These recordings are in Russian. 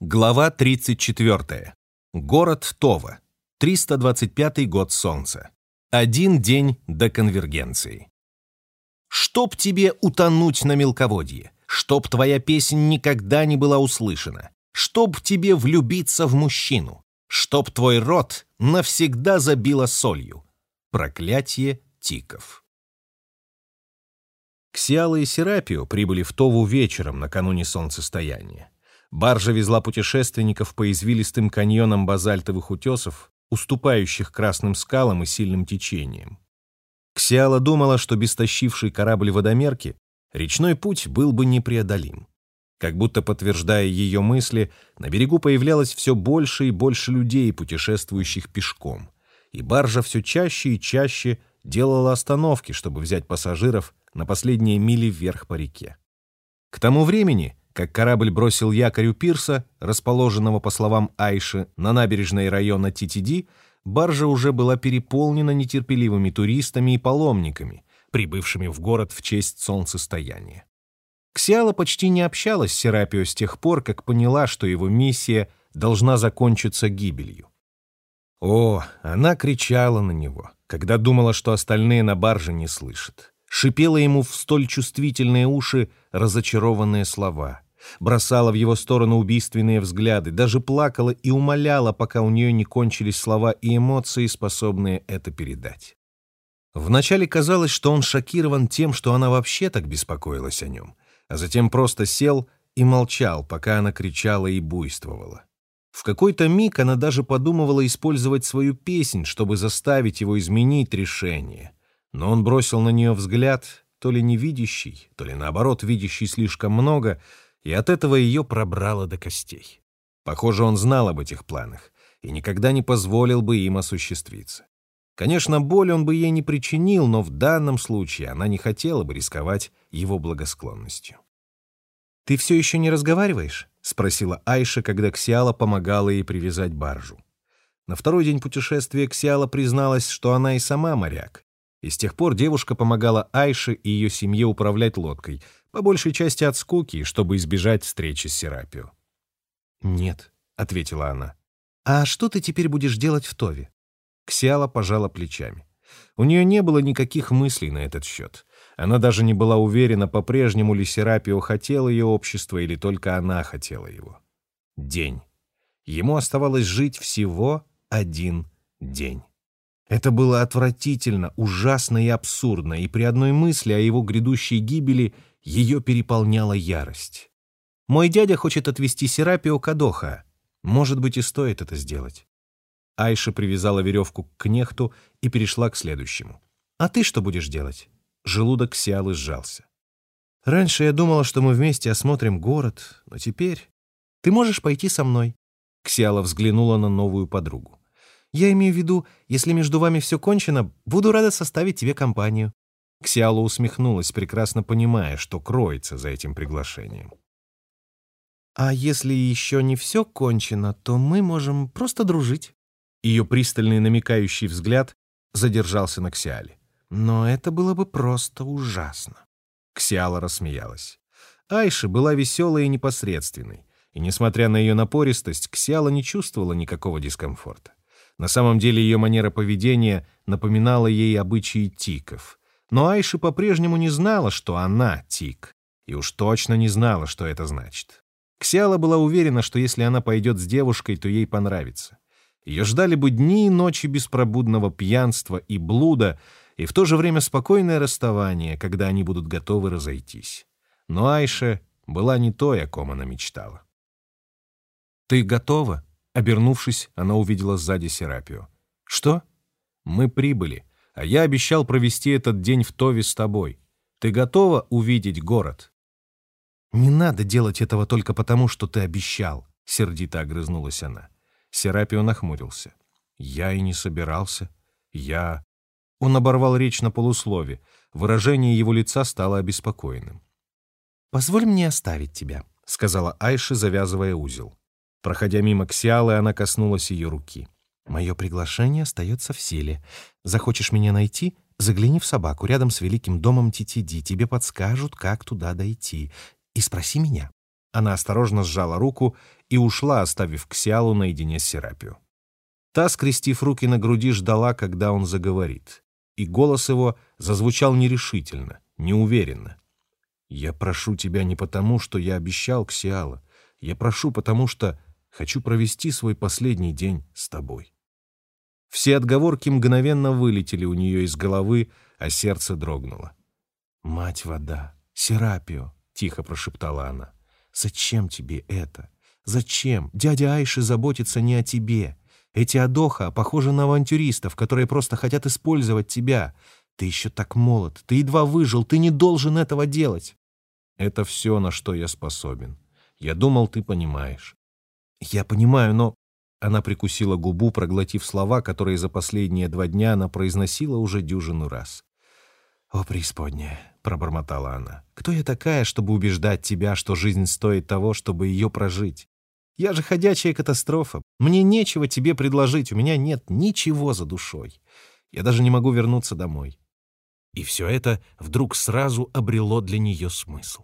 Глава 34. Город Това. 325 год Солнца. Один день до конвергенции. Чтоб тебе утонуть на мелководье, чтоб твоя песня никогда не была услышана, чтоб тебе влюбиться в мужчину, чтоб твой рот навсегда забило солью. Проклятие тиков. Ксиала и Серапио прибыли в Тову вечером накануне солнцестояния. Баржа везла путешественников по извилистым каньонам базальтовых утесов, уступающих красным скалам и сильным течениям. Ксиала думала, что без тащившей корабль водомерки речной путь был бы непреодолим. Как будто подтверждая ее мысли, на берегу появлялось все больше и больше людей, путешествующих пешком, и баржа все чаще и чаще делала остановки, чтобы взять пассажиров на последние мили вверх по реке. К тому времени как корабль бросил якорь у пирса, расположенного, по словам Айши, на набережной района Титиди, баржа уже была переполнена нетерпеливыми туристами и паломниками, прибывшими в город в честь солнцестояния. Ксиала почти не общалась с Серапио с тех пор, как поняла, что его миссия должна закончиться гибелью. О, она кричала на него, когда думала, что остальные на барже не слышат. Шипела ему в столь чувствительные уши разочарованные слова — бросала в его сторону убийственные взгляды, даже плакала и умоляла, пока у нее не кончились слова и эмоции, способные это передать. Вначале казалось, что он шокирован тем, что она вообще так беспокоилась о нем, а затем просто сел и молчал, пока она кричала и буйствовала. В какой-то миг она даже подумывала использовать свою песнь, чтобы заставить его изменить решение. Но он бросил на нее взгляд, то ли невидящий, то ли наоборот видящий слишком много — и от этого ее пробрало до костей. Похоже, он знал об этих планах и никогда не позволил бы им осуществиться. Конечно, боль он бы ей не причинил, но в данном случае она не хотела бы рисковать его благосклонностью. «Ты все еще не разговариваешь?» — спросила Айша, когда Ксиала помогала ей привязать баржу. На второй день путешествия Ксиала призналась, что она и сама моряк, и с тех пор девушка помогала Айше и ее семье управлять лодкой, по большей части от скуки, чтобы избежать встречи с Серапио. «Нет», — ответила она. «А что ты теперь будешь делать в Тове?» Ксиала пожала плечами. У нее не было никаких мыслей на этот счет. Она даже не была уверена, по-прежнему ли Серапио хотел ее общество или только она хотела его. День. Ему оставалось жить всего один день. Это было отвратительно, ужасно и абсурдно, и при одной мысли о его грядущей гибели ее переполняла ярость. «Мой дядя хочет отвезти Серапио Кадоха. Может быть, и стоит это сделать». Айша привязала веревку к кнехту и перешла к следующему. «А ты что будешь делать?» Желудок Сиалы сжался. «Раньше я думала, что мы вместе осмотрим город, но теперь...» «Ты можешь пойти со мной?» Ксиала взглянула на новую подругу. «Я имею в виду, если между вами все кончено, буду рада составить тебе компанию. Ксиала усмехнулась, прекрасно понимая, что кроется за этим приглашением. «А если еще не все кончено, то мы можем просто дружить». Ее пристальный намекающий взгляд задержался на Ксиале. «Но это было бы просто ужасно». Ксиала рассмеялась. Айша была веселой и непосредственной, и, несмотря на ее напористость, Ксиала не чувствовала никакого дискомфорта. На самом деле ее манера поведения напоминала ей обычаи тиков — но Айша по-прежнему не знала, что она Тик, и уж точно не знала, что это значит. Ксиала была уверена, что если она пойдет с девушкой, то ей понравится. Ее ждали бы дни и ночи беспробудного пьянства и блуда, и в то же время спокойное расставание, когда они будут готовы разойтись. Но Айша была не той, о ком она мечтала. «Ты готова?» Обернувшись, она увидела сзади Серапио. «Что?» «Мы прибыли», а я обещал провести этот день в Тове с тобой. Ты готова увидеть город?» «Не надо делать этого только потому, что ты обещал», — сердито огрызнулась она. Серапио нахмурился. «Я и не собирался. Я...» Он оборвал речь на полуслове. Выражение его лица стало обеспокоенным. «Позволь мне оставить тебя», — сказала Айша, завязывая узел. Проходя мимо Ксиалы, она коснулась ее руки. Мое приглашение остается в силе. Захочешь меня найти? Загляни в собаку рядом с великим домом Титиди. Тебе подскажут, как туда дойти. И спроси меня. Она осторожно сжала руку и ушла, оставив Ксиалу наедине с Серапио. Та, скрестив руки на груди, ждала, когда он заговорит. И голос его зазвучал нерешительно, неуверенно. «Я прошу тебя не потому, что я обещал, Ксиала. Я прошу, потому что хочу провести свой последний день с тобой». Все отговорки мгновенно вылетели у нее из головы, а сердце дрогнуло. «Мать вода! Серапио!» — тихо прошептала она. «Зачем тебе это? Зачем? Дядя Айши заботится не о тебе. Эти Адоха похожи на авантюристов, которые просто хотят использовать тебя. Ты еще так молод, ты едва выжил, ты не должен этого делать». «Это все, на что я способен. Я думал, ты понимаешь». «Я понимаю, но она прикусила губу, проглотив слова, которые за последние два дня она произносила уже дюжину раз. «О, преисподняя!» — пробормотала она. «Кто я такая, чтобы убеждать тебя, что жизнь стоит того, чтобы ее прожить? Я же ходячая катастрофа. Мне нечего тебе предложить, у меня нет ничего за душой. Я даже не могу вернуться домой». И все это вдруг сразу обрело для нее смысл.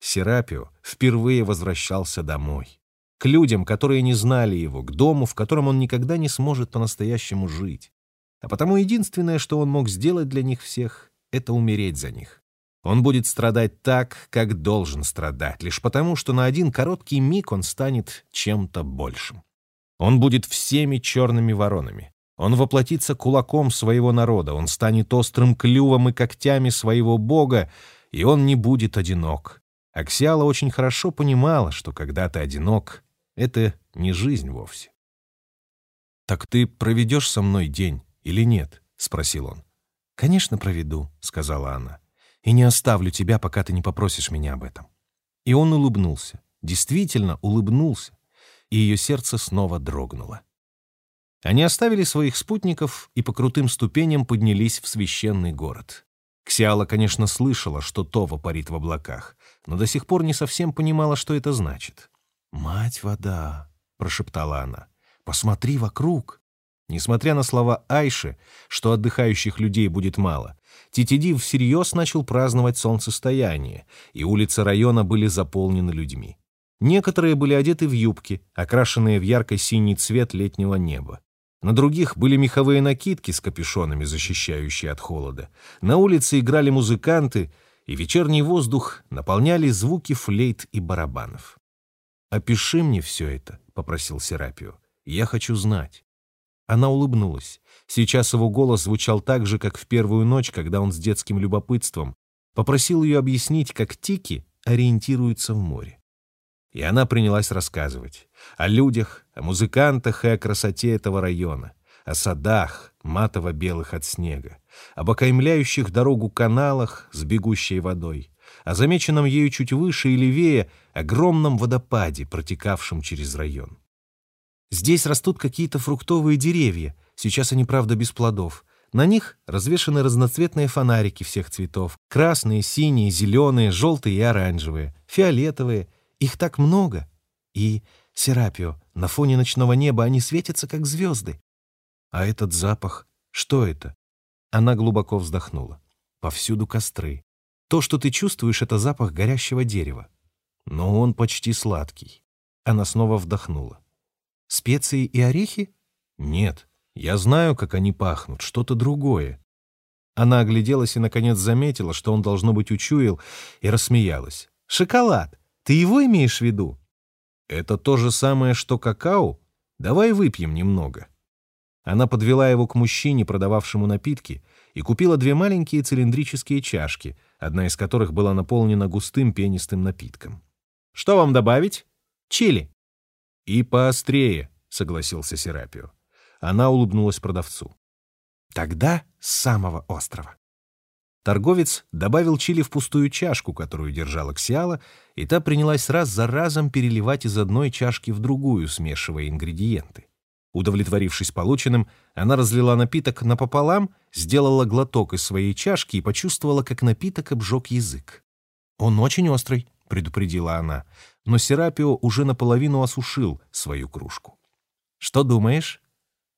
Серапио впервые возвращался домой к людям, которые не знали его, к дому, в котором он никогда не сможет по-настоящему жить. А потому единственное, что он мог сделать для них всех, это умереть за них. Он будет страдать так, как должен страдать, лишь потому, что на один короткий миг он станет чем-то большим. Он будет всеми черными воронами. Он воплотится кулаком своего народа, он станет острым клювом и когтями своего бога, и он не будет одинок. Аксиала очень хорошо понимала, что когда ты одинок, это не жизнь вовсе. «Так ты проведешь со мной день или нет?» — спросил он. «Конечно, проведу», — сказала она. «И не оставлю тебя, пока ты не попросишь меня об этом». И он улыбнулся, действительно улыбнулся, и ее сердце снова дрогнуло. Они оставили своих спутников и по крутым ступеням поднялись в священный город. Ксиала, конечно, слышала, что Това парит в облаках, но до сих пор не совсем понимала, что это значит. «Мать вода!» — прошептала она. «Посмотри вокруг!» Несмотря на слова Айши, что отдыхающих людей будет мало, Титидив всерьез начал праздновать солнцестояние, и улицы района были заполнены людьми. Некоторые были одеты в юбки, окрашенные в ярко-синий цвет летнего неба. На других были меховые накидки с капюшонами, защищающие от холода. На улице играли музыканты, и вечерний воздух наполняли звуки флейт и барабанов. «Опиши мне все это», — попросил Серапио. «Я хочу знать». Она улыбнулась. Сейчас его голос звучал так же, как в первую ночь, когда он с детским любопытством попросил ее объяснить, как тики ориентируются в море. И она принялась рассказывать о людях, о музыкантах и о красоте этого района, о садах, матово-белых от снега, об окаймляющих дорогу каналах с бегущей водой, о замеченном ею чуть выше и левее огромном водопаде, протекавшем через район. Здесь растут какие-то фруктовые деревья, сейчас они, правда, без плодов. На них развешаны разноцветные фонарики всех цветов. Красные, синие, зеленые, желтые и оранжевые, фиолетовые. Их так много. И, Серапио, на фоне ночного неба они светятся, как звезды. А этот запах, что это? Она глубоко вздохнула. Повсюду костры. То, что ты чувствуешь, это запах горящего дерева. Но он почти сладкий. Она снова вдохнула. Специи и орехи? Нет. Я знаю, как они пахнут. Что-то другое. Она огляделась и, наконец, заметила, что он, должно быть, учуял, и рассмеялась. «Шоколад! Ты его имеешь в виду?» «Это то же самое, что какао? Давай выпьем немного». Она подвела его к мужчине, продававшему напитки, и купила две маленькие цилиндрические чашки, одна из которых была наполнена густым пенистым напитком. «Что вам добавить? Чили». «И поострее», — согласился Серапио. Она улыбнулась продавцу. «Тогда с самого острова». Торговец добавил чили в пустую чашку, которую держала Ксиала, и та принялась раз за разом переливать из одной чашки в другую, смешивая ингредиенты. Удовлетворившись полученным, она разлила напиток напополам, сделала глоток из своей чашки и почувствовала, как напиток обжег язык. «Он очень острый», — предупредила она, но Серапио уже наполовину осушил свою кружку. «Что думаешь?»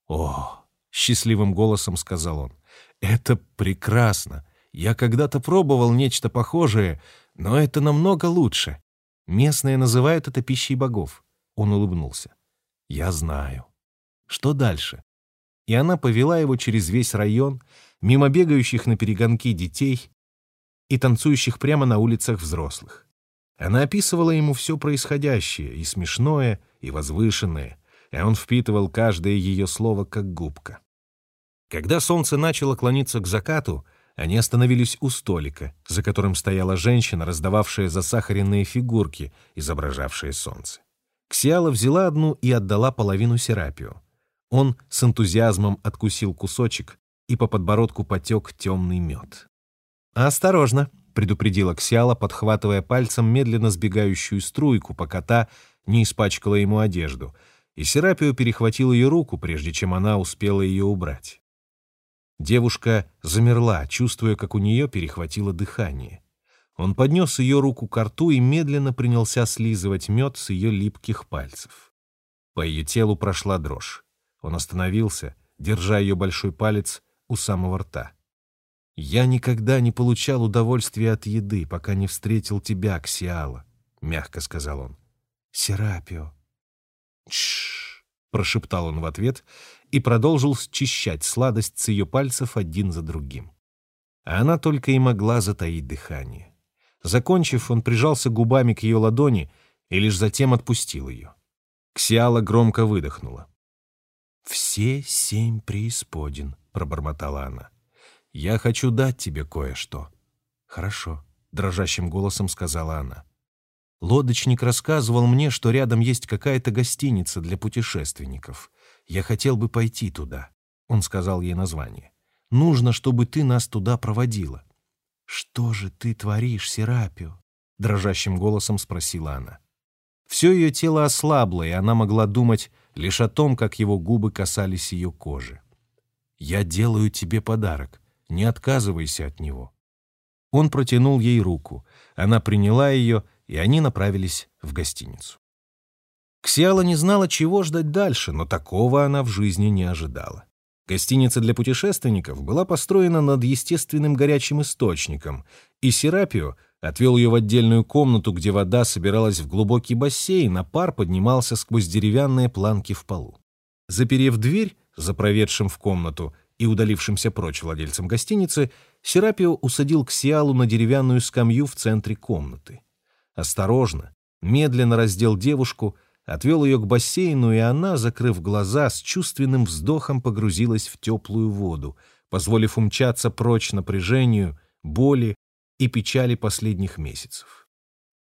«О!» — счастливым голосом сказал он. «Это прекрасно! Я когда-то пробовал нечто похожее, но это намного лучше. Местные называют это пищей богов. Он улыбнулся. Я знаю. Что дальше? И она повела его через весь район, мимо бегающих на перегонки детей и танцующих прямо на улицах взрослых. Она описывала ему все происходящее, и смешное, и возвышенное, и он впитывал каждое ее слово как губка. Когда солнце начало клониться к закату, они остановились у столика, за которым стояла женщина, раздававшая засахаренные фигурки, изображавшие солнце. Ксиала взяла одну и отдала половину Серапию. Он с энтузиазмом откусил кусочек, и по подбородку потек темный мед. «Осторожно!» — предупредила Ксиала, подхватывая пальцем медленно сбегающую струйку, пока та не испачкала ему одежду, и Серапио перехватил ее руку, прежде чем она успела ее убрать. Девушка замерла, чувствуя, как у нее перехватило дыхание. Он поднес ее руку к рту и медленно принялся слизывать мед с ее липких пальцев. По ее телу прошла дрожь. Он остановился, держа ее большой палец у самого рта. «Я никогда не получал удовольствия от еды, пока не встретил тебя, Ксиала», — мягко сказал он. «Серапио». «Тш-ш-ш», прошептал он в ответ и продолжил счищать сладость с ее пальцев один за другим. А она только и могла затаить дыхание. Закончив, он прижался губами к ее ладони и лишь затем отпустил ее. Ксиала громко выдохнула. «Все семь преисподин», — пробормотала она. «Я хочу дать тебе кое-что». «Хорошо», — дрожащим голосом сказала она. «Лодочник рассказывал мне, что рядом есть какая-то гостиница для путешественников. Я хотел бы пойти туда. Он сказал ей название. Нужно, чтобы ты нас туда проводила. Что же ты творишь, Серапио? Дрожащим голосом спросила она. Все ее тело ослабло, и она могла думать лишь о том, как его губы касались ее кожи. «Я делаю тебе подарок. Не отказывайся от него». Он протянул ей руку. Она приняла ее, и они направились в гостиницу. Ксиала не знала, чего ждать дальше, но такого она в жизни не ожидала. Гостиница для путешественников была построена над естественным горячим источником, и Серапио отвел ее в отдельную комнату, где вода собиралась в глубокий бассейн, а пар поднимался сквозь деревянные планки в полу. Заперев дверь за проведшим в комнату и удалившимся прочь владельцем гостиницы, Серапио усадил Ксиалу на деревянную скамью в центре комнаты. Осторожно, медленно раздел девушку — отвел ее к бассейну, и она, закрыв глаза, с чувственным вздохом погрузилась в теплую воду, позволив умчаться прочь напряжению, боли и печали последних месяцев.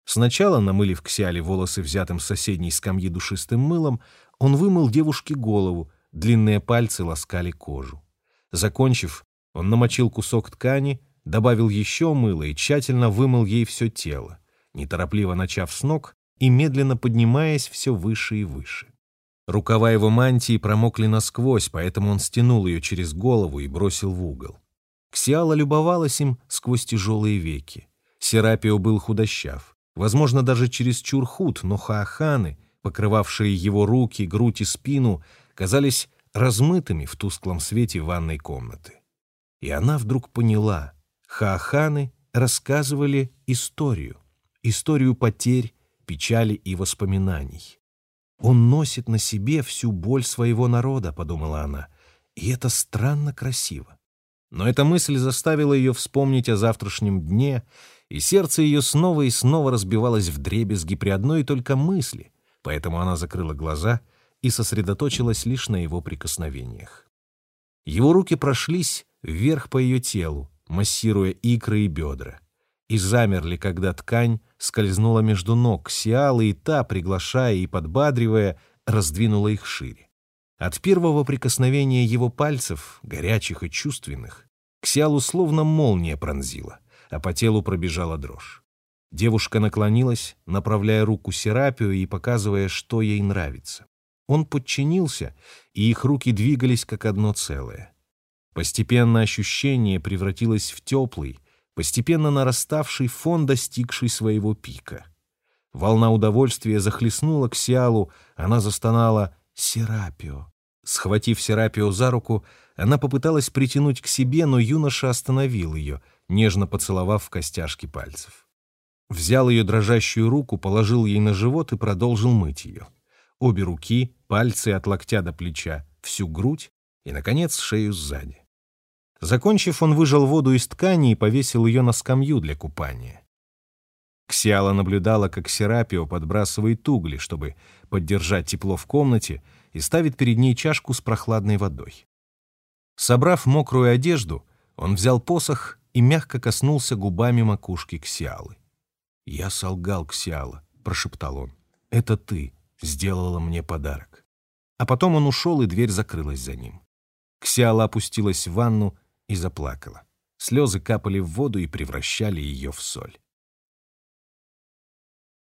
Сначала, намылив к Сиале волосы взятым с соседней скамьи душистым мылом, он вымыл девушке голову, длинные пальцы ласкали кожу. Закончив, он намочил кусок ткани, добавил еще мыла и тщательно вымыл ей все тело. Неторопливо начав с ног, и медленно поднимаясь все выше и выше. Рукава его мантии промокли насквозь, поэтому он стянул ее через голову и бросил в угол. Ксиала любовалась им сквозь тяжелые веки. Серапио был худощав, возможно, даже чересчур худ, но хааханы, покрывавшие его руки, грудь и спину, казались размытыми в тусклом свете ванной комнаты. И она вдруг поняла, хааханы рассказывали историю, историю потерь печали и воспоминаний. «Он носит на себе всю боль своего народа», — подумала она, — «и это странно красиво». Но эта мысль заставила ее вспомнить о завтрашнем дне, и сердце ее снова и снова разбивалось в дребезги при одной только мысли, поэтому она закрыла глаза и сосредоточилась лишь на его прикосновениях. Его руки прошлись вверх по ее телу, массируя икры и бедра и замерли, когда ткань скользнула между ног Сиалы, и та, приглашая и подбадривая, раздвинула их шире. От первого прикосновения его пальцев, горячих и чувственных, Ксиалу словно молния пронзила, а по телу пробежала дрожь. Девушка наклонилась, направляя руку Серапию и показывая, что ей нравится. Он подчинился, и их руки двигались как одно целое. Постепенно ощущение превратилось в теплый, постепенно нараставший фон, достигший своего пика. Волна удовольствия захлестнула Ксиалу, она застонала «Серапио». Схватив Серапио за руку, она попыталась притянуть к себе, но юноша остановил ее, нежно поцеловав в костяшки пальцев. Взял ее дрожащую руку, положил ей на живот и продолжил мыть ее. Обе руки, пальцы от локтя до плеча, всю грудь и, наконец, шею сзади. Закончив, он выжал воду из ткани и повесил ее на скамью для купания. Ксиала наблюдала, как Серапио подбрасывает угли, чтобы поддержать тепло в комнате, и ставит перед ней чашку с прохладной водой. Собрав мокрую одежду, он взял посох и мягко коснулся губами макушки Ксиалы. «Я солгал, Ксиала», — прошептал он. «Это ты сделала мне подарок». А потом он ушел, и дверь закрылась за ним. Ксиала опустилась в ванну и заплакала. Слезы капали в воду и превращали ее в соль.